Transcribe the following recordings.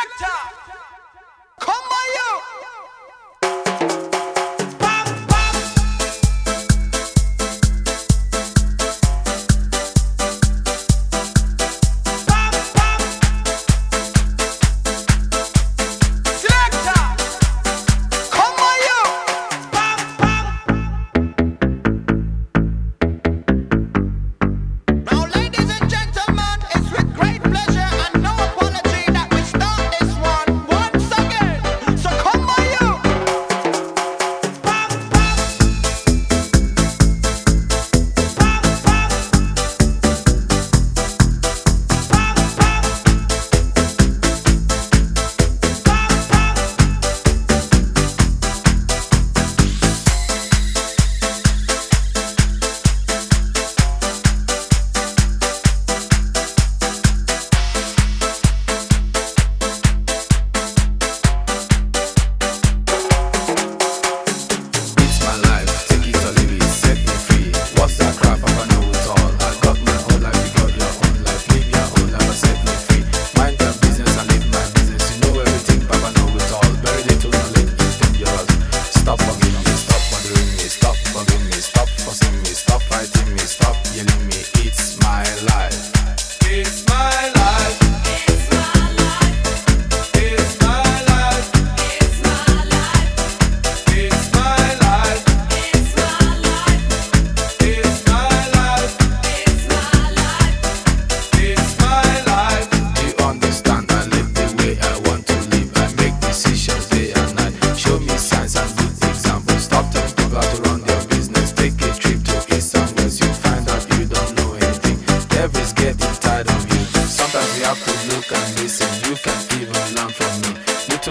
selector.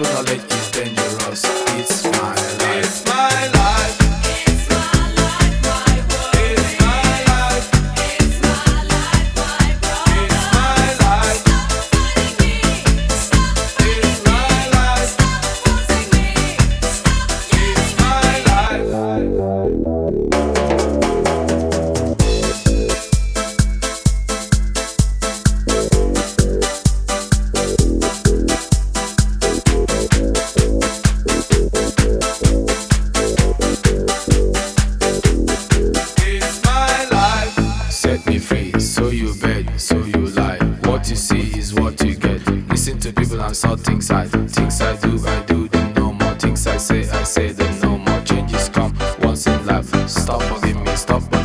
personally is there. And saw things I do. things I do, I do them no more. Things I say, I say them no more. Changes come once in life. Stop forgetting.